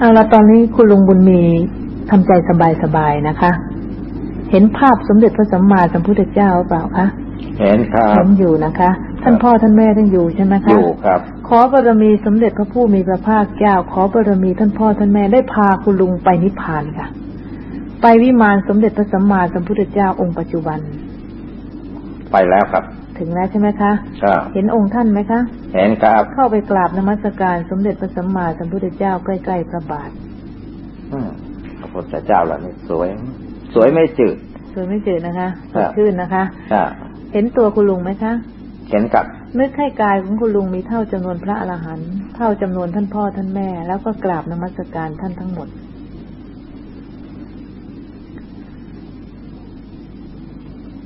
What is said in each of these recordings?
เอาละตอนนี้คุณลุงบุญมีทำใจสบายๆนะคะ เห็นภาพสมเด็จพระสัมมาสัมพุทธเจ้าเปล่าคะเห็นครับเห็นอยู่นะคะ ท่านพ่อท่านแม่ท่านอยู่ใช่ไหมคะอยู่ครับ ขอบารมีสมเด็จพระผู้มีพระภาคเจ้า ขอบารมีท่านพ่อท่านแม่ได้พาคุณลุงไปนิพพานค่ะ ไปวิมานสมเด็จพระสัมมาสัมพุทธเจ้าองค์ปัจจุบัน ไปแล้วครับ ถึงแล้วใช่ไหมคะครับเห็นองค์ท่านไหมคะ เห็นครับเข้าไปกราบนมัสการสมเด็จพระสัมมาสัมพุทธเจ้าใกล้ๆพระบาทพระพุทธเจ้าเหล่านี้สวย สวยไม่จืด สวยไม่จืดนะคะสดชื่นนะคะเห็นตัวคุณลุงไหมคะ เห็นกับนึกให้กายของคุณลุงมีเท่าจำนวนพระอรหันต์เท่าจำนวนท่านพ่อท่านแม่ แล้วก็กราบนมัสการท่านทั้งหมด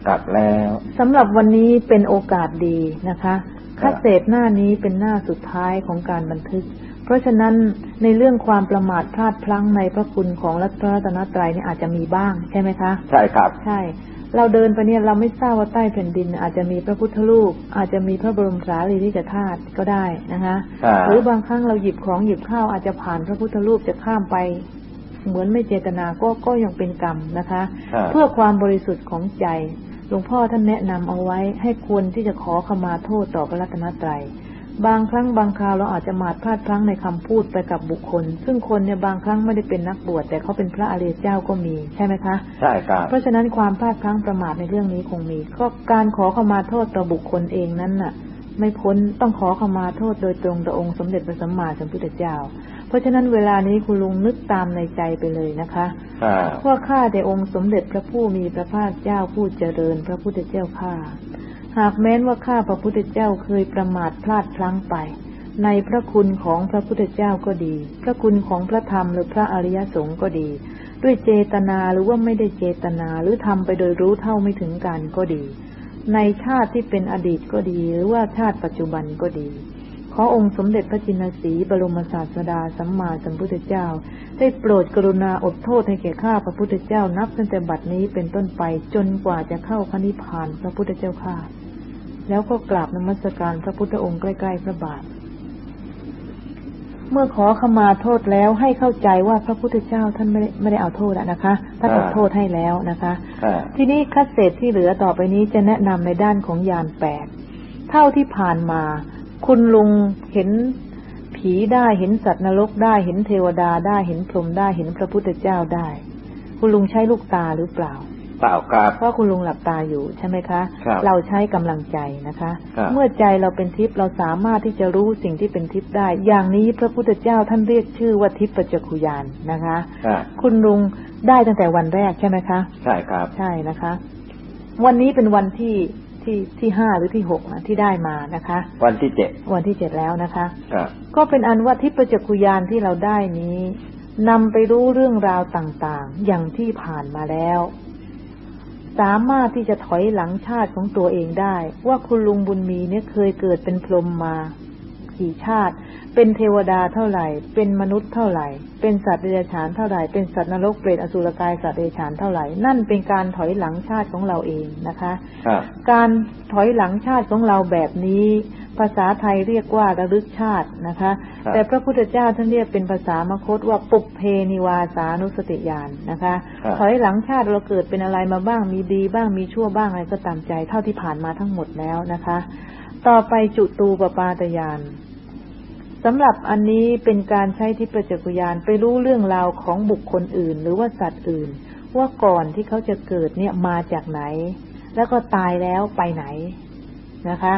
กลับแล้วสำหรับวันนี้เป็นโอกาสดีนะคะคัดเศษหน้านี้เป็นหน้าสุดท้ายของการบันทึก เพราะฉะนั้นในเรื่องความประมาทพลาดพลั้งในพระคุณของรัตนตรัยนี่อาจจะมีบ้างใช่ไหมคะ ใช่ครับ ใช่ เราเดินไปเนี่ยเราไม่ทราบว่าใต้แผ่นดิน อาจจะมีพระพุทธรูปอาจจะมีพระบรมสารีริกธาตุก็ได้นะคะหรือบางครั้งเราหยิบของหยิบข้าวอาจจะผ่านพระพุทธรูปจะข้ามไปเหมือนไม่เจตนาก็ก็ยังเป็นกรรมนะคะ เพื่อความบริสุทธิ์ของใจ หลวงพ่อท่านแนะนำเอาไว้ให้ควรที่จะขอขมาโทษต่อพระรัตนตรัย บางครั้งบางคราวเราอาจจะมาดพลาดพลั้งในคำพูดไปกับบุคคล ซึ่งคนเนี่ยบางครั้งไม่ได้เป็นนักบวชแต่เขาเป็นพระอริยเจ้าก็มีใช่ไหมคะใช่ครับเพราะฉะนั้นความพลาดพลั้งประมาทในเรื่องนี้คงมีก็การขอขมาโทษต่อบุคคลเองนั้นน่ะ ไม่พ้นต้องขอขมาโทษโดยตรงต่อองค์สมเด็จพระสัมมาสัมพุทธเจ้าราะฉะนั้นเวลานี้คุณลุงนึกตามในใจไปเลยนะคะว่าข้าแต่องค์สมเด็จพระผู้มีพระภาคเจ้าผู้เจริญพระพุทธเจ้าข้าหากแม้นว่าข้าพระพุทธเจ้าเคยประมาทพลาดพลั้งไป ในพระคุณของพระพุทธเจ้าก็ดี พระคุณของพระธรรมหรือพระอริยสงฆ์ก็ดี ด้วยเจตนาหรือว่าไม่ได้เจตนาหรือทำไปโดยรู้เท่าไม่ถึงกันก็ดี ในชาติที่เป็นอดีตก็ดี หรือว่าชาติปัจจุบันก็ดี ขอองค์สมเด็จพระจินสีบรมศาสดาสัมมาสัมพุทธเจ้า ได้โปรดกรุณาอดโทษให้แก่ข้าพระพุทธเจ้านับตั้งแต่บัดนี้เป็นต้นไปจนกว่าจะเข้าพระนิพพานพระพุทธเจ้าข้าแล้วก็กราบนมัสการพระพุทธองค์ใกล้ๆพระบาท เมื่อขอขมาโทษแล้วให้เข้าใจว่าพระพุทธเจ้าท่านไม่ได้ไม่ได้เอาโทษนะคะท่านอดโทษให้แล้วนะคะ ทีนี้คัดเศษที่เหลือต่อไปนี้จะแนะนำในด้านของยานแปดเท่าที่ผ่านมา คุณลุงเห็นผีได้เห็นสัตว์นรกได้เห็นเทวดาได้เห็นพรหมได้เห็นพระพุทธเจ้าได้ คุณลุงใช้ลูกตาหรือเปล่าเปล่าครับเพราะคุณลุงหลับตาอยู่ใช่ไหมคะครเราใช้กำลังใจนะคะ เมื่อใจเราเป็นทิพย์เราสามารถที่จะรู้สิ่งที่เป็นทิพย์ได้ อย่างนี้พระพุทธเจ้าท่านเรียกชื่อว่าทิพย์ปัจจคุยานนะคะคุณลุงได้ตั้งแต่วันแรกใช่ไหมคะ ใช่ครับใช่นะคะ วันนี้เป็นวันที่ ที่ที่ห้าหรือที่หกที่ได้มานะคะ วันที่เจ็ดวันที่เจ็ดแล้วนะคะก็เป็นอันว่าทิพจักขุยานที่เราได้นี้นำไปรู้เรื่องราวต่างๆ อย่างที่ผ่านมาแล้ว สามารถที่จะถอยหลังชาติของตัวเองได้ ว่าคุณลุงบุญมีเนี่ยเคยเกิดเป็นพรหมมากี่ชาติ เป็นเทวดาเท่าไหร่ เป็นมนุษย์เท่าไหร่ เป็นสัตว์เดรัจฉานเท่าไหร่ เป็นสัตว์นรกเปรตอสุรกายสัตว์เดรัจฉานเท่าไหร่ นั่นเป็นการถอยหลังชาติของเราเองนะคะ การถอยหลังชาติของเราแบบนี้ ภาษาไทยเรียกว่าระลึกชาตินะคะ แต่พระพุทธเจ้าท่านเรียกเป็นภาษามคตว่าปุเพนิวาสานุสติญาณนะคะ ถอยหลังชาติเราเกิดเป็นอะไรมาบ้าง มีดีบ้าง มีชั่วบ้างอะไรก็ตามใจ เท่าที่ผ่านมาทั้งหมดแล้วนะคะ ต่อไปจุตูปปาตยาน สำหรับอันนี้เป็นการใช้ทิพจักรยานไปรู้เรื่องราวของบุคคลอื่น หรือว่าสัตว์อื่น ว่าก่อนที่เขาจะเกิดเนี่ยมาจากไหน แล้วก็ตายแล้วไปไหนนะคะ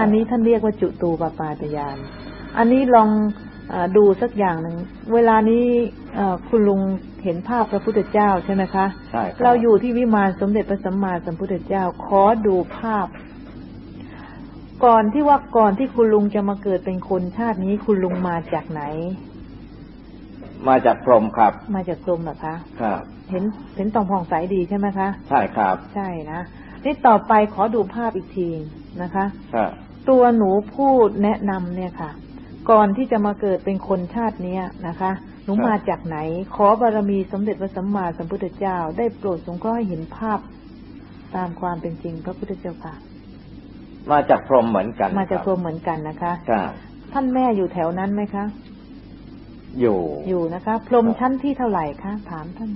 อันนี้ท่านเรียกว่าจุตูปปาตยาน อันนี้ลองอดูสักอย่างหนึ่งเวลานี้คุณลุงเห็นภาพพระพุทธเจ้าใช่ไหมคะใช่เราอยู่ที่วิมานสมเด็จพระสัมมาสัมพุทธเจ้าขอดูภาพ ก่อนที่ว่าก่อนที่คุณลุงจะมาเกิดเป็นคนชาตินี้คุณลุงมาจากไหน มาจากพรหมครับ มาจากพรหมเหรอคะ ครับ เห็นเห็นตองผ่องใสดีใช่ไหมคะ ใช่ครับ ใช่นะนี่ต่อไปขอดูภาพอีกทีนะคะครับตัวหนูพูดแนะนำเนี่ยค่ะ ก่อนที่จะมาเกิดเป็นคนชาติเนี้ยนะคะหนูมาจากไหน ขอบารมีสมเด็จพระสัมมาสัมพุทธเจ้า ได้โปรดสงเคราะห์ให้เห็นภาพ ตามความเป็นจริงพระพุทธเจ้าค่ะ มาจากพรหมเหมือนกัน มาจากพรหมเหมือนกันนะคะครับท่านแม่อยู่แถวนั้นไหมคะ อยู่ อยู่นะคะ พรหมชั้นที่เท่าไหร่คะ ถามท่าน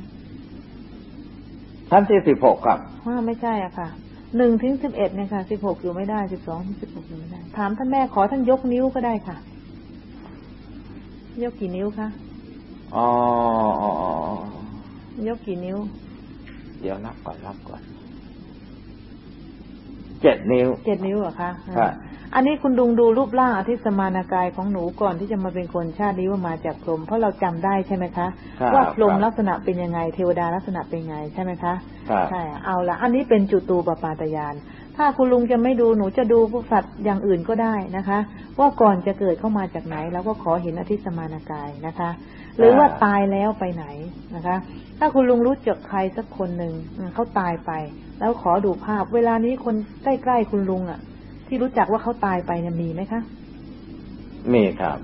ชั้นที่สิบหกครับว่าไม่ใช่อะค่ะ หนึ่งถึงสิบเอ็ดเนี่ยค่ะ สิบหกอยู่ไม่ได้ สิบสองถึงสิบหกอยู่ไม่ได้ ถามท่านแม่ขอท่านยกนิ้วก็ได้ค่ะ ยกกี่นิ้วคะ อ๋ออ๋ออ๋อยกกี่นิ้ว เดี๋ยวนับก่อนนับก่อน เจ็ดนิ้วเจ็ดนิ้วเหรอคะครับอันนี้คุณดุงดูรูปร่างอธิสมานากายของหนูก่อนที่จะมาเป็นคนชาตินี้ว่ามาจากพรหมเพราะเราจำได้ใช่ไหมคะครับว่าพรหมครับลักษณะเป็นยังไงเทวดาลักษณะเป็นยังไงใช่ไหมคะครับใช่เอาละอันนี้เป็นจุตูปปาตยาน ถ้าคุณลุงจะไม่ดูหนูจะดูพวกสัตว์อย่างอื่นก็ได้นะคะ ว่าก่อนจะเกิดเข้ามาจากไหน แล้วก็ขอเห็นอธิสมานากายนะคะ หรือว่าตายแล้วไปไหนนะคะ ถ้าคุณลุงรู้จักใครสักคนหนึ่งอืมเขาตายไป แล้วขอดูภาพ เวลานี้คนใกล้ๆคุณลุงอะ ที่รู้จักว่าเขาตายไปเนี่ยมีไหมคะมีครับ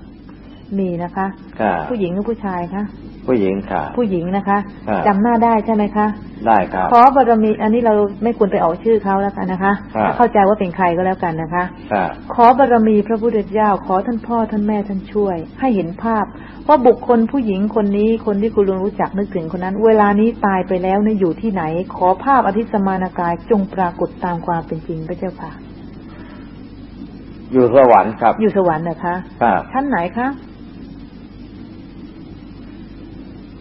มีนะคะครับผู้หญิงหรือผู้ชายคะผู้หญิงครับผู้หญิงนะคะครับจำหน้าได้ใช่ไหมคะ ได้ครับขอบารมี อันนี้เราไม่ควรไปออกชื่อเขาแล้วกันนะคะครับเข้าใจว่าเป็นใครก็แล้วกันนะคะครับขอบารมีพระพุทธเจ้า ขอท่านพ่อท่านแม่ท่านช่วย ให้เห็นภาพว่าบุคคลผู้หญิงคนนี้คนที่คุณลุงรู้จักนึกถึงคนนั้น เวลานี้ตายไปแล้วเนี่ยอยู่ที่ไหน ขอภาพอธิสมานากายจงปรากฏตามความเป็นจริงพระเจ้าค่ะ อยู่สวรรค์ครับ อยู่สวรรค์นะคะครับชั้นไหนคะ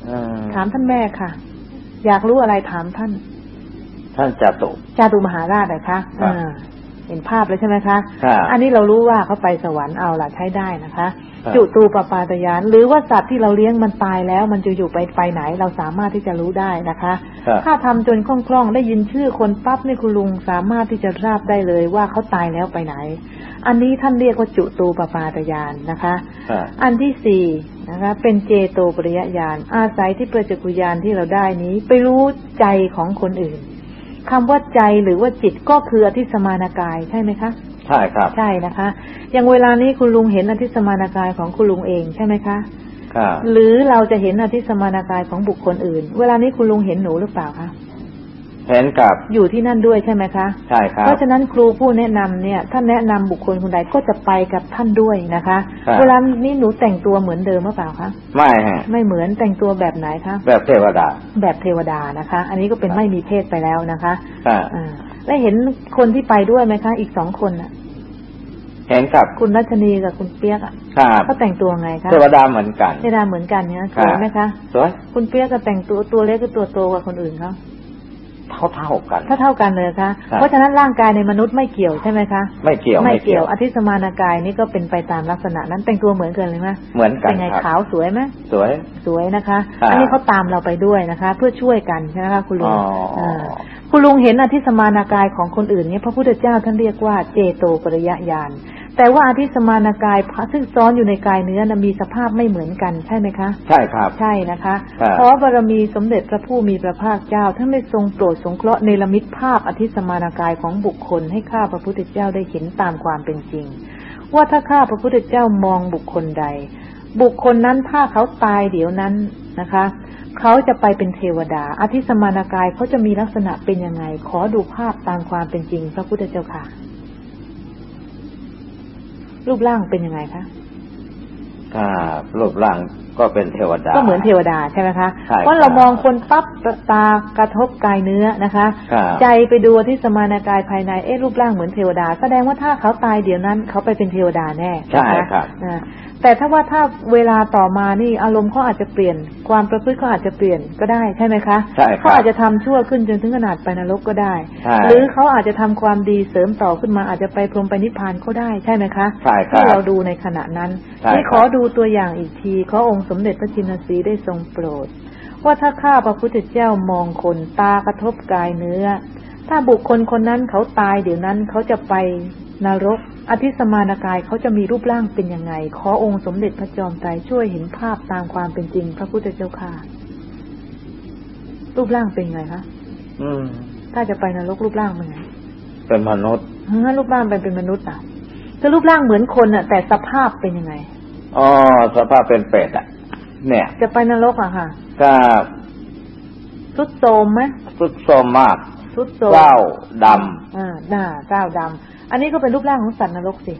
เอ่อ ถามท่านแม่ค่ะ อยากรู้อะไรถามท่าน ท่านจตุจาตุมหาราชนะคะครับอ่าเห็นภาพเลยใช่ไหมคะครับอันนี้เรารู้ว่าเขาไปสวรรค์เอาล่ะใช้ได้นะคะครับจุตูปปาตยาน หรือว่าสัตว์ที่เราเลี้ยงมันตายแล้ว มันจะอยู่ไปไปไหน เราสามารถที่จะรู้ได้นะคะครับถ้าทำจนคล่องๆได้ยินชื่อคนปั๊บนี่คุณลุงสามารถที่จะทราบได้เลยว่าเขาตายแล้วไปไหน อันนี้ท่านเรียกว่าจุตูปปาตยานนะคะครับอันที่สี่ นะคะ เป็นเจโตปริยญาณอาศัยที่ประจักขุญาณที่เราได้นี้ ไปรู้ใจของคนอื่นคำว่าใจหรือว่าจิตก็คืออธิสมานากายใช่ไหมคะใช่ครับ ใช่นะคะ อย่างเวลานี้คุณลุงเห็นอธิสมานากายของคุณลุงเองใช่ไหมคะครับหรือเราจะเห็นอธิสมานากายของบุคคลอื่น เวลานี้คุณลุงเห็นหนูหรือเปล่าคะ เห็นกับอยู่ที่นั่นด้วยใช่ไหมคะใช่ครับเพราะฉะนั้นครูผู้แนะนำเนี่ยท่านแนะนำบุคคลคนใดก็จะไปกับท่านด้วยนะคะครับเวลานี้หนูแต่งตัวเหมือนเดิมหรือเปล่าคะไม่ฮะไม่เหมือนแต่งตัวแบบไหนคะแบบเทวดา แบบเทวดานะคะ อันนี้ก็เป็นครับไม่มีเพศไปแล้วนะคะครับอ่าและเห็นคนที่ไปด้วยไหมคะ อีกสองคนน่ะเห็นกับคุณรัชนีกับคุณเปียกอะครับเขาแต่งตัวไงคะเทวดาเหมือนกันเทวดาเหมือนกันเนี่ยสครับวยไหมคะสวยคุณเปียกก็แต่งตัวตัวเล็กก็ตัวโตกว่าคนอื่นเขา เท่าเท่าๆกันถ้าเท่ากันเลยคะครับเพราะฉะนั้นร่างกายในมนุษย์ไม่เกี่ยวใช่ไหมคะไม่เกี่ยวไม่เกี่ยวอธิสมานากายนี่ก็เป็นไปตามลักษณะนั้นแต่งตัวเหมือนกันเลยไหมเหมือนกันเป็นไงครับขาวสวยไหมสวยสวยนะคะครับอันนี้เขาตามเราไปด้วยนะคะ เพื่อช่วยกันใช่ไหมคะคุณลุงอ๋ออ่าคุณลุงเห็นอธิสมานากายของคนอื่นเนี่ยพระพุทธเจ้าท่านเรียกว่าเจโตปริยญาณ แต่ว่าอธิสมานากายซึ่งซ้อนอยู่ในกายเนื้อนะมีสภาพไม่เหมือนกันใช่ไหมคะ ใช่ครับ ใช่นะคะครับเพราะบารมีสมเด็จพระผู้มีพระภาคเจ้าท่านได้ทรงโปรดสงเคราะห์เนรมิตภาพอธิสมานากายของบุคคลให้ข้าพระพุทธเจ้าได้เห็นตามความเป็นจริง ว่าถ้าข้าพระพุทธเจ้ามองบุคคลใด บุคคลนั้นถ้าเขาตายเดี๋ยวนั้นนะคะเขาจะไปเป็นเทวดา อธิสมานากายเขาจะมีลักษณะเป็นยังไง ขอดูภาพตามความเป็นจริงพระพุทธเจ้าค่ะ รูปร่างเป็นยังไงคะครับรูปร่างก็เป็นเทวดา ก็เหมือนเทวดาใช่ไหมคะใช่เพราะเรามองคนปั๊บตากระทบกายเนื้อนะคะครับใจไปดูที่สมานากายภายในเอ๊ะรูปร่างเหมือนเทวดา แสดงว่าถ้าเขาตายเดี๋ยวนั้นเขาไปเป็นเทวดาแน่ใช่นะคะครับอ่า แต่ถ้าว่าถ้าเวลาต่อมานี่อารมณ์เขาอาจจะเปลี่ยน ความประพฤติเขาอาจจะเปลี่ยนก็ได้ใช่ไหมคะใช่ครับเขาอาจจะทำชั่วขึ้นจนถึงขนาดไปนรกก็ได้ใช่หรือเขาอาจจะทำความดีเสริมต่อขึ้นมาอาจจะไปพรหมไปนิพพานก็ได้ใช่ไหมคะใช่ครับที่เราดูในขณะนั้นใช่นี่ครับขอดูตัวอย่างอีกทีขอองค์สมเด็จพระจินสีห์ได้ทรงโปรด ว่าถ้าข้าพระพุทธเจ้ามองคนตากระทบกายเนื้อ ถ้าบุคคลคนนั้นเขาตายเดี๋ยวนั้นเขาจะไปนรก อธิสมานากายเขาจะมีรูปร่างเป็นยังไง ขอองค์สมเด็จพระจอมไตรช่วยเห็นภาพตามความเป็นจริง พระพุทธเจ้าค่ะ รูปร่างเป็นไงคะอืม ถ้าจะไปนรกรูปร่างเป็นไง เป็นมนุษย์ฮะรูปร่างเป็นเป็นมนุษย์อะคือรูปร่างเหมือนคนอะ แต่สภาพเป็นยังไงอ๋อสภาพเป็นเป็ดอะ เนี่ย จะไปนรกอะค่ะก็สุดโทรมไหมสุดโทรมมาก สุดโทรมเศร้าดอ่าหน้าเจ้าดำอันนี้ก็เป็นรูปร่างของสัตว์นรกสิ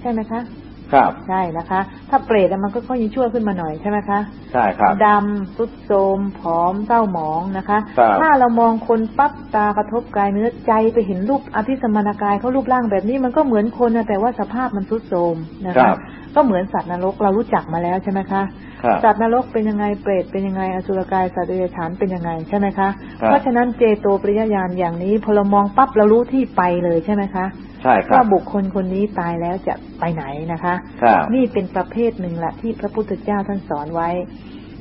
ใช่ไหมคะำครับ ใช่นะคะ ถ้าเปรตอะมันก็ค่อยยังชั่วขึ้นมาหน่อยใช่ไหมคะ ใช่ครับดำสุดโทรมผอมเศร้าหมองนะคะครับถ้าเรามองคนปั๊บตากระทบกายเนื้อใจไปเห็นรูปอธิสมานากายเขารูปร่างแบบนี้มันก็เหมือนคนนะแต่ว่าสภาพมันสุดโทรมนะครัคะบก็เหมือนสัตว์นรกเรารู้จักมาแล้วใช่ไหมคะครับ สัตว์นรกเป็นยังไงเปรตเป็นยังไงอสุรกายสัตว์เดรัจฉานเป็นยังไงใช่ไหมคะครับเพราะฉะนั้นเจโตปริยญาณอย่างนี้พอเรามองปั๊บเรารู้ที่ไปเลยใช่ไหมคะใช่ครัว่าบบุคคลคนนี้ตายแล้วจะไปไหนนะคะครับนี่เป็นประเภทหนึ่งละที่พระพุทธเจ้าท่านสอนไว้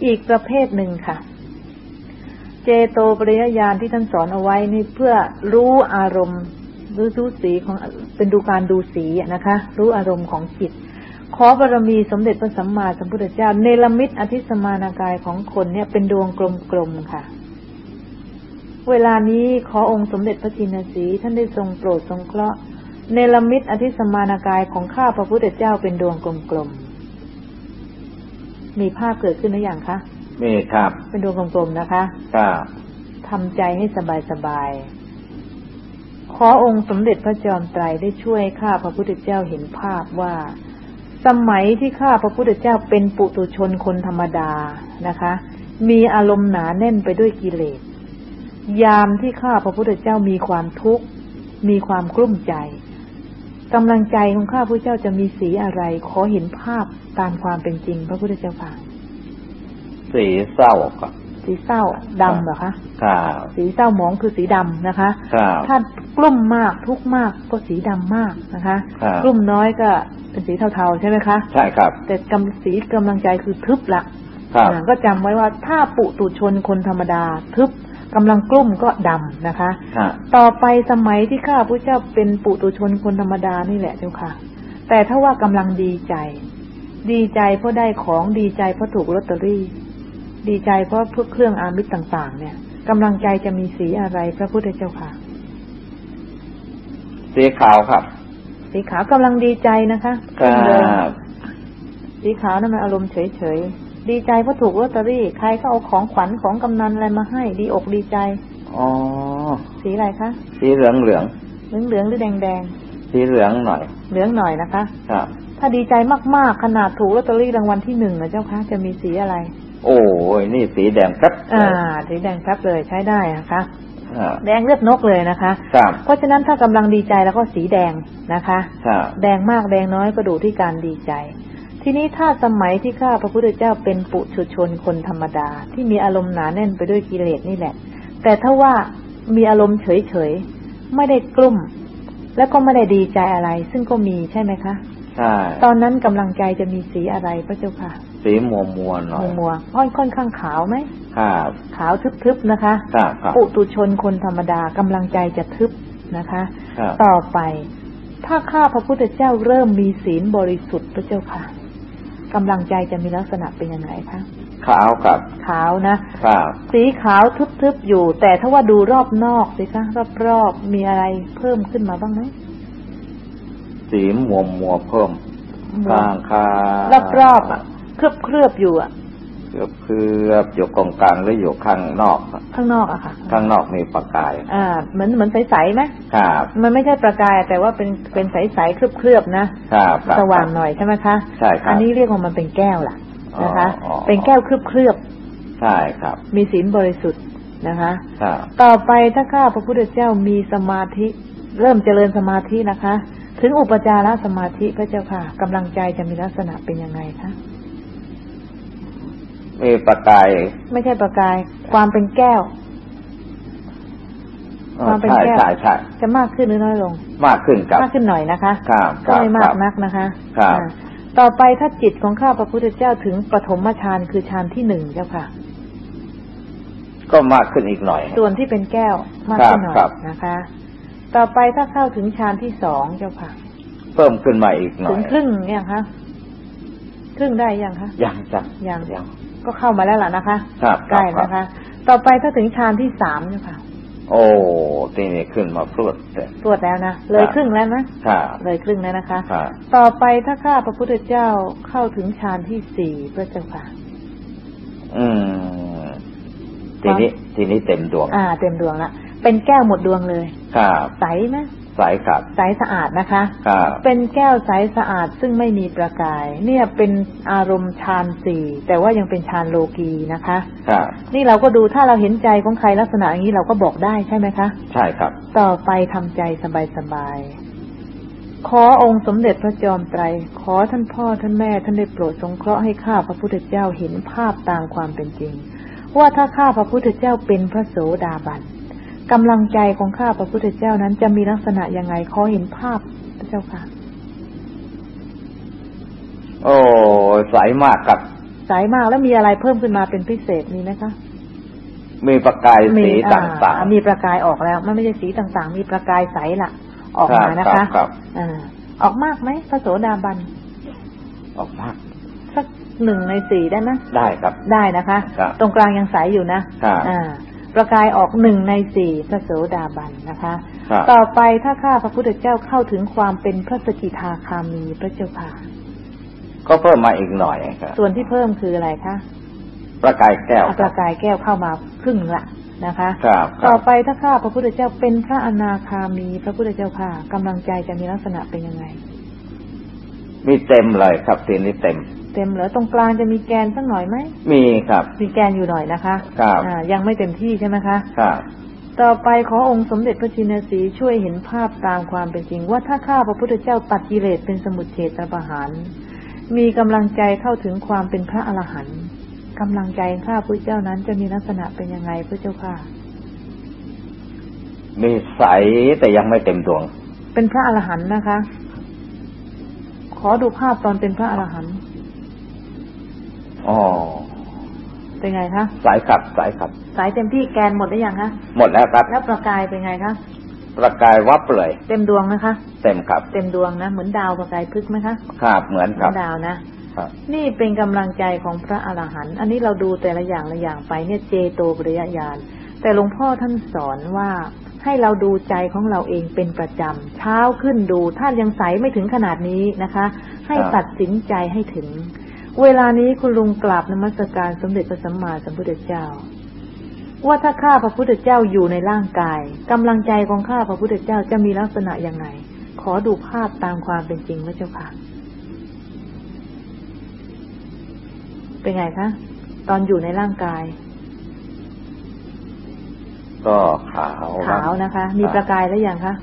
อีกประเภทหนึ่งค่ะ เจโตปริยญาณที่ท่านสอนเอาไว้นี่เพื่อรู้อารมณ์รู้รู้สีของเป็นดูการดูสีอะนะคะ รู้อารมณ์ของจิต ขอบารมีสมเด็จพระสัมมาสัมพุทธเจ้า เนรมิตอธิสมานากายของคนเนี่ยเป็นดวงกลมๆค่ะ เวลานี้ขอองค์สมเด็จพระจินสีท่านได้ทรงโปรดทรงเคราะห์เนรมิตอธิสมานากายของข้าพระพุทธเจ้าเป็นดวงกลมๆ มีภาพเกิดขึ้นหรือยังคะมีครับ เป็นดวงกลมๆนะคะครับทำใจให้สบายๆขอองค์สมเด็จพระจอมไตรได้ช่วยข้าพระพุทธเจ้าเห็นภาพว่า สมัยที่ข้าพระพุทธเจ้าเป็นปุตุชนคนธรรมดานะคะ มีอารมณ์หนาแน่นไปด้วยกิเลส ยามที่ข้าพระพุทธเจ้ามีความทุกข์ มีความกลุ้มใจกำลังใจของข้าพระเจ้าจะมีสีอะไร ขอเห็นภาพตามความเป็นจริง พระพุทธเจ้าค่ะสีเศร้าครับ สีเศร้าดำเหรอคะครับสีเศร้าหมองคือสีดำนะคะครับถ้ากลุ่มมากทุกข์มากก็สีดำมากนะคะครับกลุ่มน้อยก็เป็นสีเทาๆใช่ไหมคะใช่ครับ แต่กำสีกำลังใจคือทึบละครับอ่าก็จำไว้ว่าถ้าปุตุชนคนธรรมดาทึบกำลังกลุ่มก็ดำนะคะครับต่อไปสมัยที่ข้าพระเจ้าเป็นปุตุชนคนธรรมดานี่แหละเจ้าค่ะ แต่ถ้าว่ากำลังดีใจ ดีใจเพราะได้ของดีใจเพราะถูกลอตเตอรี่ ดีใจเพราะพวกเครื่องอามิตต่าง ๆ เนี่ยกำลังใจจะมีสีอะไรพระพุทธเจ้าค่ะ สีขาวครับ สีขาวกำลังดีใจนะคะครัขึ้นเลยบสีขาวนั่นมันอารมณ์เฉยๆดีใจเพราะถูกลอตเตอรี่ ใครก็เอาของขวัญของกำนันอะไรมาให้ดีอกดีใจอ๋อสีอะไรคะสีเหลืองเหลืองเหลืองเหลืองๆหรือแดงแดงสีเหลืองหน่อยๆเหลืองหน่อยนะคะ ครับ ถ้าดีใจมากๆขนาดถูกลอตเตอรี่รางวัลที่หนึ่งนะเจ้าคะจะมีสีอะไร โอ้ยนี่สีแดงครับอ่า สีแดงครับเลยใช้ได้นะคะครับแดงเลือดนกเลยนะคะครับเพราะฉะนั้นถ้ากำลังดีใจแล้วก็สีแดงนะคะครับแดงมากแดงน้อยก็ดูที่การดีใจ ทีนี้ถ้าสมัยที่ข้าพระพุทธเจ้าเป็นปุถุชนคนธรรมดา ที่มีอารมณ์หนาแน่นไปด้วยกิเลสนี่แหละ แต่ถ้าว่ามีอารมณ์เฉยๆไม่ได้กลุ้มแล้วก็ไม่ได้ดีใจอะไร ซึ่งก็มีใช่ไหมคะใช่ตอนนั้นกำลังใจจะมีสีอะไรพระเจ้าค่ะ สีมัวมัวๆหน่อยมัวๆค่อนค่อนข้างขาวไหมครับขาวทึบๆนะคะครับครับปุตุชนคนธรรมดากำลังใจจะทึบนะคะครับต่อไป ถ้าข้าพระพุทธเจ้าเริ่มมีศีลบริสุทธิ์พระเจ้าค่ะกำลังใจจะมีลักษณะเป็นยังไงคะขาวครับ ขาวนะครับสีขาวทึบๆอยู่ แต่ถ้าว่าดูรอบนอกสิคะรอบๆมีอะไรเพิ่มขึ้นมาบ้างไหมสีมัวมัวๆเพิ่มกลางคารอบๆอะ เคลือบเคลือบๆอยู่อะเกือบเกือบอยู่กองกลางหรืออยู่ข้างนอกครับข้างนอกอะค่ะ ข้างนอกมีประกาย อ่า เหมือนเหมือนใสๆไหมครับ มันไม่ใช่ประกาย แต่ว่าเป็นเป็นใสๆเคลือบๆนะครับครับสว่างหน่อยใช่ไหมคะใช่ครับอันนี้เรียกว่ามันเป็นแก้วล่ะนะคะอ๋ออ๋อเป็นแก้วเคลือบใช่ครับๆมีศีลบริสุทธิ์นะคะครับต่อไปถ้าข้าพระพุทธเจ้ามีสมาธิ เริ่มเจริญสมาธินะคะ ถึงอุปจารสมาธิพระเจ้าค่ะกำลังใจจะมีลักษณะเป็นยังไงคะ มีประกาย ไม่ใช่ประกาย ความเป็นแก้วเอ่อความเป็นใช่แก้วใช่ใช่จะมากขึ้นหรือน้อยลง มากขึ้นครับมากขึ้นหน่อยนะคะครับก็ไม่คมารักบนักนะคะครับอ่าต่อไปถ้าจิตของข้าพระพุทธเจ้าถึงปฐมฌานคือฌานที่หนึ่งเจ้าค่ะ ก็มากขึ้นอีกหน่อย ส่วนที่เป็นแก้วมากขึ้นหน่อยครับนะคะ ต่อไปถ้าเข้าถึงฌานที่สองเจ้าค่ะ เพิ่มขึ้นมาอีกหน่ถึองยครึ่งยังคะครึ่งได้ยังคะยังจ้ะยังยัง ก็เข้ามาแล้วล่ะนะคะครับใกล้ครับนะคะ ต่อไปถ้าถึงฌานที่สามเจ้าค่ะ โอ้ทีนี้ขึ้นมาพรวดเลยตรวจแล้วนะเลยครึ่งแล้วนะครับเลยครึ่งแล้วนะคะครับต่อไปถ้าข้าพระพุทธเจ้าเข้าถึงฌานที่สี่พระเจ้าค่ะ อืม ทีนี้ ทีนี้เต็มดวง อ่า เต็มดวงละเป็นแก้วหมดดวงเลยครับใสไหม ใสครับใสสะอาดนะคะครับเป็นแก้วใสสะอาดซึ่งไม่มีประกาย เนี่ยเป็นอารมณ์ฌานสี่แต่ว่ายังเป็นฌานโลกีนะคะครับนี่เราก็ดูถ้าเราเห็นใจของใครลักษณะอย่างนี้เราก็บอกได้ใช่ไหมคะ ใช่ครับ ต่อไปทำใจสบายๆขอองค์สมเด็จพระจอมไตร ขอท่านพ่อท่านแม่ท่านได้โปรดสงเคราะห์ให้ข้าพระพุทธเจ้าเห็นภาพตามความเป็นจริง ว่าถ้าข้าพระพุทธเจ้าเป็นพระโสดาบัน กำลังใจของข้าพระพุทธเจ้านั้นจะมีลักษณะยังไงขอเห็นภาพพระเจ้าค่ะ โอ้ใสมากครับใสมากแล้วมีอะไรเพิ่มขึ้นมาเป็นพิเศษมีไหมคะมีประกายสีตอ่่างมีประกายออกแล้ว มันไม่ใช่สีต่างๆ มีประกายใสละออกมานะครัคะบครับอ่าออกมากไหมพระโสดาบันๆออกมาก สักหนึ่งในสี่ได้ไหมได้ครับ ได้นะคะครับตรงกลางยังใสอยู่นะครับอ่า ประกายออกหนึ่งในสี่พระโสดาบันนะคะครับต่อไปถ้าข้าพระพุทธเจ้าเข้าถึงความเป็นพระสกิทาคามีพระเจ้าค่ะ ก็เพิ่มมาอีกหน่อยครับส่วนที่เพิ่มคืออะไรคะประกายแก้วเอาคปรับระกายแก้วเข้ามาครึ่งละนะคะครับคต่รัอบไปถ้าข้าพระพุทธเจ้าเป็นพระอนาคามี พระพุทธเจ้าค่ะกำลังใจจะมีลักษณะเป็นยังไง มีเต็มเลยครับทีนี้เต็ม เต็มเหรอตรงกลางจะมีแกนสักหน่อยไหมมีครับ มีแกนอยู่หน่อยนะคะครับอ่ายังไม่เต็มที่ใช่ไหมคะครับต่อไปขอองค์สมเด็จพระชินสีห์ช่วยเห็นภาพตามความเป็นจริง ว่าถ้าข้าพระพุทธเจ้าตัดกิเลสเป็นสมุทเฉตประหาร มีกำลังใจเข้าถึงความเป็นพระอรหันต์กำลังใจข้าพระเจ้านั้นจะมีลักษณะเป็นยังไงพระเจ้าค่ะ มีใสแต่ยังไม่เต็มดวง เป็นพระอรหันต์นะคะ ขอดูภาพตอนเป็นพระอรหันต์อ๋อเป็นไงคะสายขับสายขับ สายเต็มที่แกนหมดหรือยังคะหมดแล้วครับ แล้วประกายเป็นไงคะประกายวับเลย เต็มดวงนะคะ เต็มครับ เต็มดวงนะเหมือนดาวประกายพฤกษ์ไหมคะครับเหมือนเหคมืรัอบนดาวนะครับนี่เป็นกำลังใจของพระอรหันต์อันนี้เราดูแต่ละอย่างละอย่างไปเนี่ยเจโตปริยญาณแต่หลวงพ่อท่านสอนว่า ให้เราดูใจของเราเองเป็นประจำเช้าขึ้นดูถ้ายังใสไม่ถึงขนาดนี้นะคะ ให้ครับตัดสินใจให้ถึง เวลานี้คุณลุงกราบนมัสการสมเด็จพระสัมมาสัมพุทธเจ้า ว่าถ้าข้าพระพุทธเจ้าอยู่ในร่างกายกำลังใจของข้าพระพุทธเจ้าจะมีลักษณะยังไงขอดูภาพตามความเป็นจริงพระเจ้าค่ะ เป็นไงคะตอนอยู่ในร่างกาย ก็ขาวขาวนะคะ มีประกายแล้วยังคะ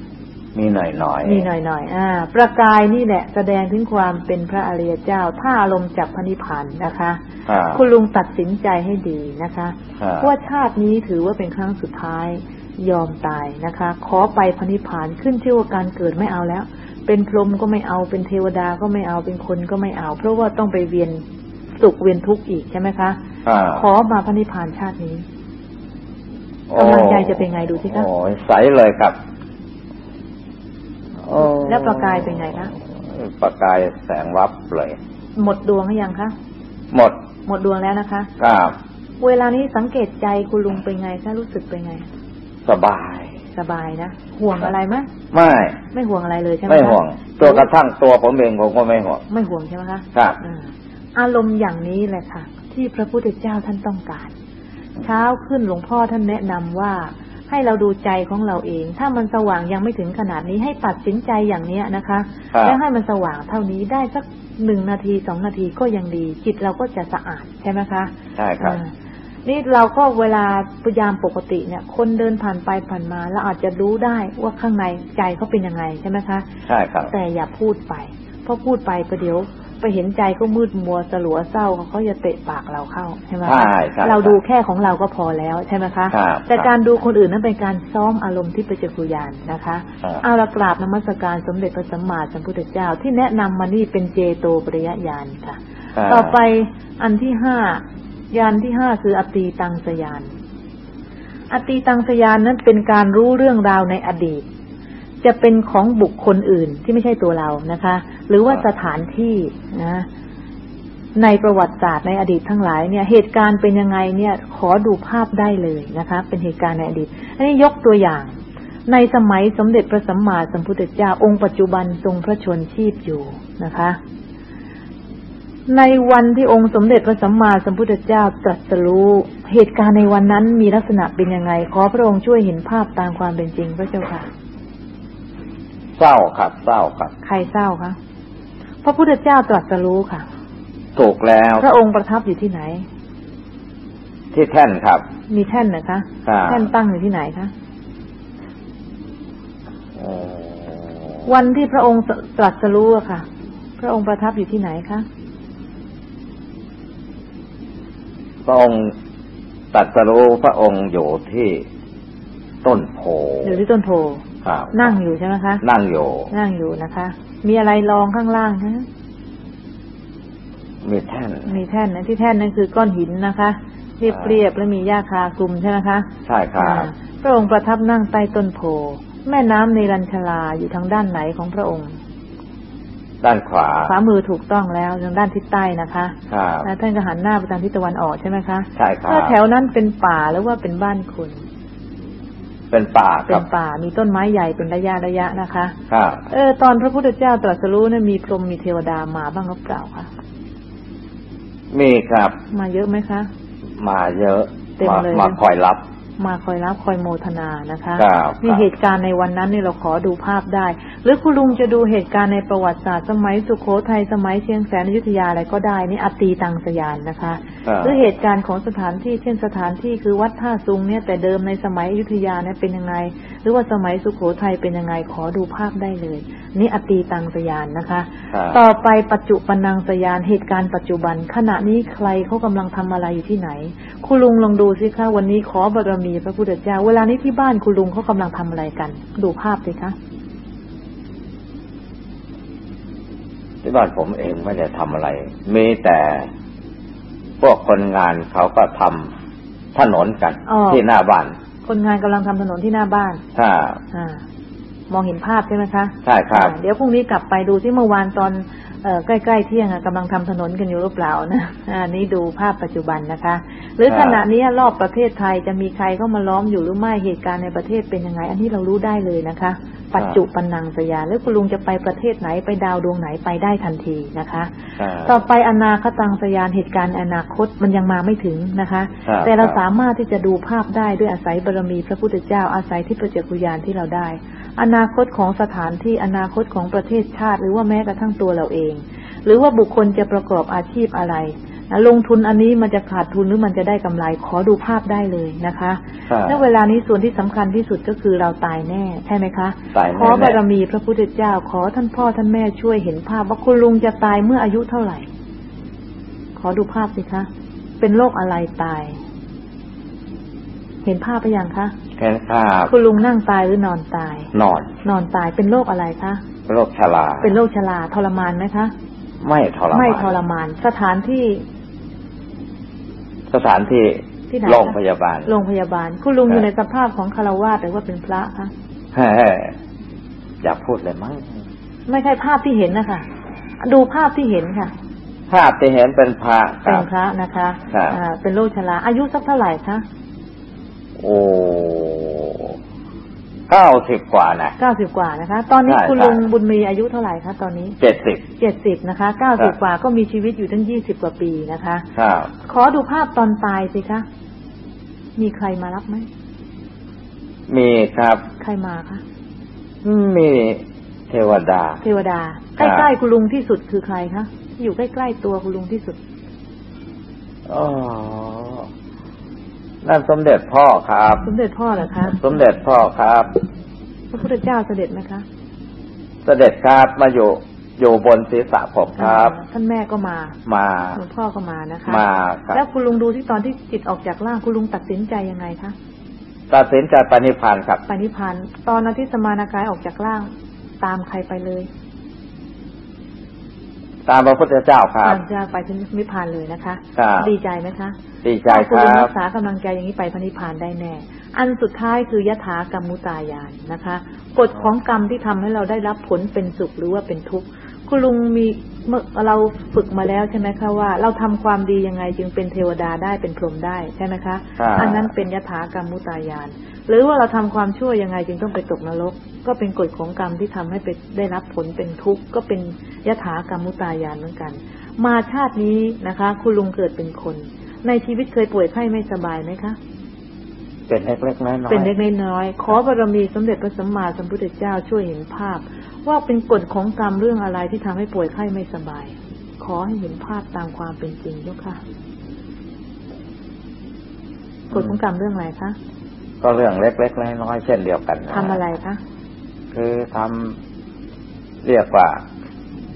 มีหน่อยหน่อยมีหน่อยๆอ่า ประกายนี่แหละแสดงถึงความเป็นพระอริยเจ้า ถ้าอารมณ์จับพระนิพพานนะคะครับคุณลุงตัดสินใจให้ดีนะคะครับว่าชาตินี้ถือว่าเป็นครั้งสุดท้ายยอมตายนะคะ ขอไปพระนิพพานขึ้นชื่อว่าการเกิดไม่เอาแล้ว เป็นพรหมก็ไม่เอาเป็นเทวดาก็ไม่เอาเป็นคนก็ไม่เอา เพราะว่าต้องไปเวียนสุขเวียนทุกข์อีกใช่ไหมคะครับขอมาพระนิพพานชาตินี้ กำลังใจจะเป็นไงดูสิคะโอ้ยใสเลยครับโอ้แล้วประกายเป็นไงคะประกายแสงวับเลย หมดดวงหรือยังคะหมด หมดดวงแล้วนะคะครับเวลานี้สังเกตใจคุณลุงเป็นไงคะรู้สึกเป็นไง สบาย สบายนะห่วงอะไรไหมไม่ ไม่ห่วงอะไรเลยใช่ไหมไม่คะห่วงตัวกระทั่งตัวผมเองผมก็ไม่ห่วงไม่ห่วงใช่ไหมคะครับอ่าอารมณ์อย่างนี้แหละค่ะ ที่พระพุทธเจ้าท่านต้องการ เช้าขึ้นหลวงพ่อท่านแนะนำว่า ให้เราดูใจของเราเอง ถ้ามันสว่างยังไม่ถึงขนาดนี้ให้ตัดสินใจอย่างเนี้ยนะคะครับแล้วให้มันสว่างเท่านี้ได้สักหนึ่งนาทีสองนาทีก็ยังดี จิตเราก็จะสะอาดใช่ไหมคะใช่ครับอ่านี่เราก็เวลาพยายามปกติเนี่ย คนเดินผ่านไปผ่านมาเราอาจจะรู้ได้ว่าข้างในใจเขาเป็นยังไงใช่ไหมคะใช่ครับแต่อย่าพูดไปเพราะพูดไปประเดี๋ยว ไปเห็นใจเขามืดมัวสลัวเศร้าเขาจะเตะปากเราเข้าใช่ไหมคะใช่ใช่เราดูแค่ของเราก็พอแล้วใช่ไหมคะครับแต่การดูคนอื่นนั้นเป็นการซ้อมอารมณ์ที่ประจักษุญาณนะคะครับเอาละกราบนมัสการสมเด็จพระสัมมาสัมพุทธเจ้า ที่แนะนำมานี่เป็นเจโตปริยญาณค่ะครับต่อไปอันที่ห้ายานที่ห้าคืออตีตังสยาน อตีตังสยานนั้นเป็นการรู้เรื่องราวในอดีต จะเป็นของบุคคลอื่นที่ไม่ใช่ตัวเรานะคะ หรือว่าสถานที่นะในประวัติศาสตร์ในอดีตทั้งหลายเนี่ย เหตุการณ์เป็นยังไงเนี่ย ขอดูภาพได้เลยนะคะ เป็นเหตุการณ์ในอดีต อันนี้ยกตัวอย่าง ในสมัยสมเด็จพระสัมมาสัมพุทธเจ้าองค์ปัจจุบันทรงพระชนชีพอยู่นะคะ ในวันที่องค์สมเด็จพระสัมมาสัมพุทธเจ้าตรัสรู้เหตุการณ์ในวันนั้นมีลักษณะเป็นยังไง ขอพระองค์ช่วยเห็นภาพตามความเป็นจริงพระเจ้าค่ะ เศร้าครับเศร้าครับ ใครเศร้าคะพระพุทธเจ้าตรัสรู้ค่ะ ถูกแล้ว พระองค์ประทับอยู่ที่ไหน ที่แท่นครับ มีแท่นนะคะครับแท่นตั้งอยู่ที่ไหนคะโอ้วันที่พระองค์ตรัสรู้อะค่ะ พระองค์ประทับอยู่ที่ไหนคะพระองค์ตรัสรู้พระองค์อยู่ที่ต้นโพอยู่ที่ต้นโพ ครับ นั่งอยู่ใช่ไหมคะ นั่งอยู่ นั่งอยู่นะคะ มีอะไรรองข้างล่างคะมีแท่น มีแท่นนะที่แท่นนั่นคือก้อนหินนะคะ เรียบเรียบๆแล้วมีหญ้าคาคลุมใช่ไหมคะ ใช่ครับอ่าพระองค์ประทับนั่งใต้ต้นโพแม่น้ำในรัญชลาอยู่ทางด้านไหนของพระองค์ ด้านขวา ขวามือถูกต้องแล้วทางด้านทิศใต้นะคะครับแล้วท่านก็หันหน้าไปทางทิศตะวันออกใช่ไหมคะ ใช่ครับถ้าแถวนั้นเป็นป่าหรือว่าเป็นบ้านคุณ เป็นป่าคเป็รันบป่า มีต้นไม้ใหญ่เป็นระยะระยะนะคะครับเออ ตอนพระพุทธเจ้าตรัสรู้เนี่ยมีพรหมมีเทวดามาบ้างหรือเปล่าคะมีครับ มาเยอะไหมคะ มาเยอะเต็มมาเลยมาคอยรับ มาคอยรับคอยโมทนานะคะครับนี่ครับเหตุการณ์ในวันนั้นนี่เราขอดูภาพได้ หรือคุณลุงจะดูเหตุการณ์ในประวัติศาสตร์สมัยสุโขทัยสมัยเชียงแสนอยุธยาอะไรก็ได้นี่อตีตังสยานนะคะ ครับหรือเหตุการณ์ของสถานที่เช่นสถานที่คือวัดท่าซุงเนี่ยแต่เดิมในสมัยอยุธยาเนี่ยเป็นยังไง หรือว่าสมัยสุโขทัยเป็นยังไงขอดูภาพได้เลย นี่อตีตังสยานนะคะครับต่อไปปัจจุบันนังสยานเหตุการณ์ปัจจุบัน ขณะนี้ใครเขากำลังทำอะไรอยู่ที่ไหน คุณลุงลองดูสิคะวันนี้ขอบารมีพระพุทธเจ้า เวลานี้ที่บ้านคุณลุงเขากำลังทำอะไรกัน ดูภาพสิคะที่บ้านผมเองไม่ได้ทำอะไร มีแต่ พวกคนงานเขาก็ทำถนนกันที่หน้าบ้าน คนงานกำลังทำถนนที่หน้าบ้านถ้าอ่ามองเห็นภาพใช่ไหมคะ ใช่ครับอ่าเดี๋ยวพรุ่งนี้กลับไปดูที่เมื่อวานตอนเอ่อ ใกล้ ๆ เที่ยงอะกำลังทำถนนกันอยู่หรือเปล่านะอันนี้ดูภาพปัจจุบันนะคะ หรือครับขณะนี้รอบประเทศไทยจะมีใครเข้ามาล้อมอยู่หรือไม่เหตุการณ์ในประเทศเป็นยังไง อันนี้เรารู้ได้เลยนะคะ ปัจจุบันนังสยานแล้วคุณลุงจะไปประเทศไหนไปดาวดวงไหนไปได้ทันทีนะคะอ่าต่อไปอนาคตังสยานเหตุการณ์อนาคตมันยังมาไม่ถึงนะคะครับแต่เราครับสามารถที่จะดูภาพได้ด้วยอาศัยบารมีพระพุทธเจ้าอาศัยที่ประจักษ์พยานที่เราได้ อนาคตของสถานที่อนาคตของประเทศชาติ หรือว่าแม้กระทั่งตัวเราเอง หรือว่าบุคคลจะประกอบอาชีพอะไรนะลงทุนอันนี้มันจะขาดทุนหรือมันจะได้กำไรขอดูภาพได้เลยนะคะครับและเวลานี้ส่วนที่สำคัญที่สุดก็คือเราตายแน่ใช่ไหมคะตายแน่ขอบารมีพระพุทธเจ้า ขอท่านพ่อท่านแม่ช่วยเห็นภาพว่าคุณลุงจะตายเมื่ออายุเท่าไหร่ ขอดูภาพสิคะ เป็นโรคอะไรตาย เห็นภาพไปยังคะแค่ครับคุณลุงนั่งตายหรือนอนตาย นอน นอนตายเป็นโรคอะไรคะโรคชราเป็นโรคชราทรมานไหมคะ ไม่ทรมานไม่ทรมาน สถานที่ สถานที่ที่ไหนโรงพยาบาลโรงพยาบาล คุณลุงอครัยู่บในสภาพของคารวาสหรือว่าเป็นพระคะเฮ้ยอย่าพูดเลยมั้งไม่ใช่ภาพที่เห็นนะคะดูภาพที่เห็นค่ะ ภาพที่เห็นเป็นพระคเป็รันบพระนะคะครับอ่าเป็นโรคชราอายุสักเท่าไหร่คะ โอ้เก้าสิบกว่านะเก้าสิบกว่านะคะ ตอนนี้ใช่คุณใช่ลุงบุญมีอายุเท่าไหร่คะตอนนี้เจ็ดสิบเจ็ดสิบนะคะเก้าครัสิบบกว่าก็มีชีวิตอยู่ตั้งยี่สิบกว่าปีนะคะครับขอดูภาพตอนตายสิคะมีใครมารับไหมมีครับ ใครมาคะมีเทวดา เทวดาครัใกบล้ๆคุณลุงที่สุดคือใครคะที่อยู่ใกล้ๆตัวคุณลุงที่สุดอ๋อ นั่นสมเด็จพ่อครับ สมเด็จพ่อเหรอคะ สมเด็จพ่อครับ พระพุทธเจ้าเสด็จไหมคะ เสด็จครับมาอยู่อยู่บนศีรษะผมครับอ่าท่านแม่ก็มา มาหลวงพ่อก็มานะคะมาครับแล้วคุณลุงดูที่ตอนที่จิตออกจากร่างคุณลุงตัดสินใจยังไงคะตัดสินใจปณิพานธ์ครับไปนิพพานตอนนั้นที่สมานากายออกจากร่าง ตามใครไปเลย ตามพระพุทธเจ้าครับตามจากไปที่นิพพานเลยนะคะครับดีใจไหมคะ ดีใจถ้าคคุณรัลุงบรักษากำลังใจอย่างนี้ไปพระนิพพานได้แน่ อันสุดท้ายคือยถากรรมุตายานนะคะ กฎของกรรมที่ทำให้เราได้รับผลเป็นสุขหรือว่าเป็นทุกข์ คุณลุงมีเมื่อเราฝึกมาแล้วใช่ไหมคะว่า เราทำความดียังไงจึงเป็นเทวดาได้เป็นพรหมได้ใช่ไหมคะครับอันนั้นเป็นยถากรรมุตายาน หรือว่าเราทำความชั่วยังไงจึงต้องไปตกนรก ก็เป็นกฎของกรรมที่ทำให้ไปได้รับผลเป็นทุกข์ก็เป็นยถากรรมุตายานเหมือนกัน มาชาตินี้นะคะ คุณลุงเกิดเป็นคน ในชีวิตเคยป่วยไข้ไม่สบายไหมคะเป็นเล็กๆน้อยๆเป็นเล็กน้อยๆขอบารมีสมเด็จพระสัมมาสัมพุทธเจ้าช่วยเห็นภาพ ว่าเป็นกฎของกรรมเรื่องอะไรที่ทำให้ป่วยไข้ไม่สบาย ขอให้เห็นภาพตามความเป็นจริงยกค่ะกฎของกรรมเรื่องอะไรคะก็เรื่องเล็กๆน้อยๆเช่นเดียวกันทำอะไรคะคือทำเรียกว่า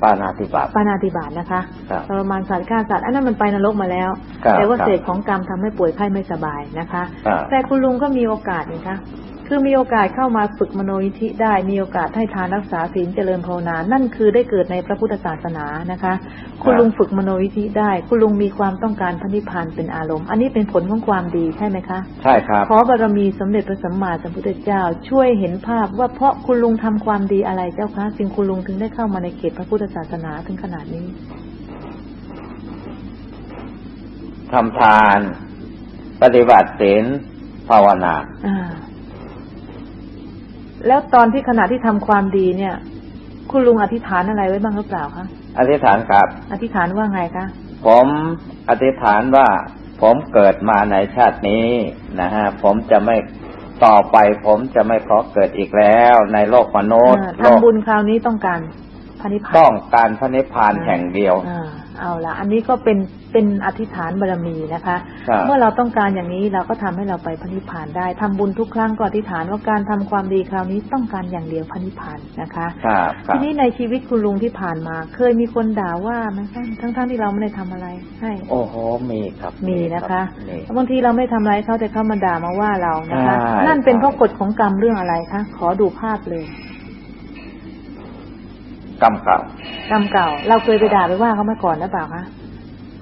ปานาติบาตปานาติบาตนะคะทรมานสัตว์ฆ่าสัตว์อันนั้นมันไปนรกมาแล้ว แต่ว่าเศษของกรรมทำให้ป่วยไข้ไม่สบายนะคะ แต่คุณลุงก็มีโอกาสนะคะ คือมีโอกาสเข้ามาฝึกมโนยิธิได้มีโอกาสให้ทานรักษาศีลเจริญภาวนา นั่นคือได้เกิดในพระพุทธศาสนานะคะ คุณลุงฝึกมโนยิธิได้ คุณลุงมีความต้องการพระนิพพานเป็นอารมณ์ อันนี้เป็นผลของความดีใช่ไหมคะ ใช่ครับ ขอบารมีสมเด็จพระสัมมาสัมพุทธเจ้า ช่วยเห็นภาพว่าเพราะคุณลุงทำความดีอะไรเจ้าคะจึงคุณลุงถึงได้เข้ามาในเขตพระพุทธศาสนาถึงขนาดนี้ทำทาน ปฏิบัติศีลภาวนาอ่า แล้วตอนที่ขณะที่ทำความดีเนี่ย คุณลุงอธิษฐานอะไรไว้บ้างหรือเปล่าคะอธิษฐานครับ อธิษฐานว่าไงคะผมอธิษฐานว่า ผมเกิดมาในชาตินี้นะฮะผมจะไม่ต่อไป ผมจะไม่ขอเกิดอีกแล้วในโลกมนุษย์ทำบุญคราวนี้ต้องการพระนิพพานต้องการพระนิพพานแห่งเดียว เอาละอันนี้ก็เป็นเป็นอธิษฐานบารรมีนะคะ เมื่อเราต้องการอย่างนี้เราก็ทำให้เราไปพระนิพพานได้ทำบุญทุกครั้งก็อธิษฐานว่าการทำความดีคราวนี้ต้องการอย่างเดียวพระนิพพานนะคะทีนี้ในชีวิตคุณลุงที่ผ่านมา เคยมีคนด่าว่าไหมคะทั้งๆทที่เราไม่ได้ทำอะไรให้ โอ้โหมีครับ มีนะคะบางทีเราไม่ทำอะไรเขาแต่เขามาด่ามาว่าเรานะคะ นั่นเป็นเพราะกฎของกรรมเรื่องอะไรคะขอดูภาพเลย กรรมเก่ากรรมเก่า เราเคยไปด่าไปว่าเขามาก่อนหรือเปล่าคะ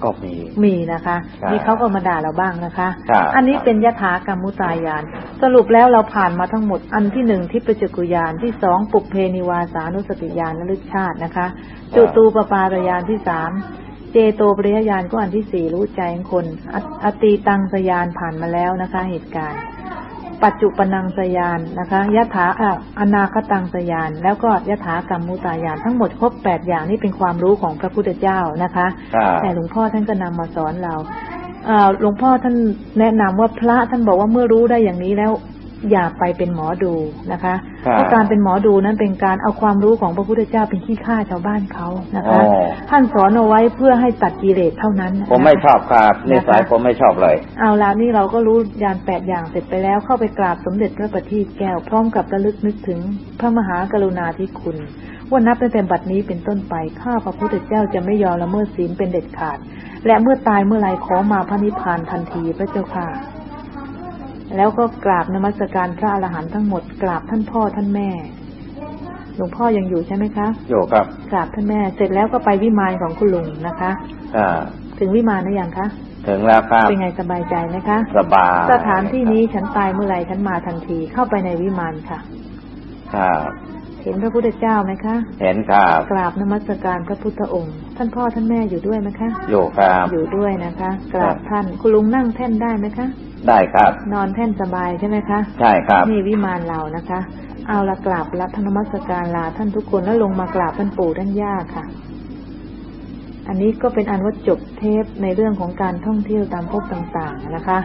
ก็มีมีนะคะมีเขาก็มาด่าเราบ้างนะคะ อันนี้เป็นยถากรรมุตายาน สรุปแล้วเราผ่านมาทั้งหมด อันที่หนึ่งที่ประจกุยานที่สองปุเพนิวาสานุสติยานลึกชาตินะคะจุตูปปาตยานที่สามเจโตปริยญาณก็อันที่สี่รู้ใจของคนอตีตังสยานผ่านมาแล้วนะคะ เหตุการณ์ ปัจจุปนังสยานนะคะยถาอนาคตังสยาน แล้วก็ยถากรรมมุตายาน ทั้งหมดครบแปดอย่างนี้เป็นความรู้ของพระพุทธเจ้านะคะ แต่หลวงพ่อท่านก็นำมาสอนเราหลวงพ่อท่านแนะนำว่าพระท่านบอกว่าเมื่อรู้ได้อย่างนี้แล้ว อย่าไปเป็นหมอดูนะคะเพราะการเป็นหมอดูนั้นเป็นการเอาความรู้ของพระพุทธเจ้าเป็นขี้ข้าชาวบ้านเขานะคะ ท่านสอนเอาไว้เพื่อให้ตัดกิเลสเท่านั้น ผมไม่ชอบครับนิสัยผมไม่ชอบเลย เอาแล้วนี่เราก็รู้ยานแปดอย่างเสร็จไปแล้วเข้าไปกราบสมเด็จพระปฏิแก้ว พร้อมกับระลึกนึกถึงพระมหากรุณาธิคุณว่านับตั้งแต่บัดนี้เป็นต้นไปข้าพระพุทธเจ้าจะไม่ยอมละเมิดศีลเป็นเด็ดขาด และเมื่อตายเมื่อไรขอมาพระนิพพานทันทีพระเจ้าค่ะ แล้วก็กราบนมัสการพระอรหันต์ทั้งหมดกราบท่านพ่อท่านแม่ หลวงพ่อยังอยู่ใช่ไหมคะอยู่ครับกราบท่านแม่ เสร็จแล้วก็ไปวิมานของคุณลุงนะคะอ่าถึงวิมานหรือยังคะถึงแล้วครับเป็นไงสบายใจไหมคะสบายสถานที่นี้ฉันตายเมื่อไรฉันมาทันทีเข้าไปในวิมานค่ะครับ เห็นพระพุทธเจ้าไหมคะ เห็นครับกราบนมัสการพระพุทธองค์ ท่านพ่อท่านแม่อยู่ด้วยไหมคะ อยู่ครับ อยู่ด้วยนะคะ กราบท่าน คุณลุงนั่งแท่นได้ไหมคะ ได้ครับ นอนแท่นสบายใช่ไหมคะ ใช่ครับ นี่วิมานเรานะคะ เอาละกราบรับธนมัสการลาท่านทุกคนแล้วลงมากราบท่านปู่ท่านย่าค่ะ อันนี้ก็เป็นอันว่าจบเทปในเรื่องของการท่องเที่ยวตามภพต่างๆนะคะ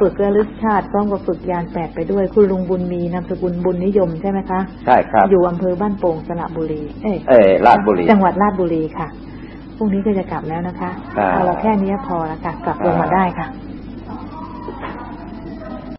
ฝึกระลึกชาติพร้อมกับฝึกยานแปดไปด้วย คุณลุงบุญมีนามสกุลบุญนิยมใช่ไหมคะใช่ครับอยู่อำเภอบ้านโป่งสระบุรี เอ้เอราชบุรี จังหวัดราชบุรีค่ะพรุ่งนี้ก็จะกลับแล้วนะคะเอาเราแค่นี้พอแล้วค่ะกลับลงมาได้ค่ะ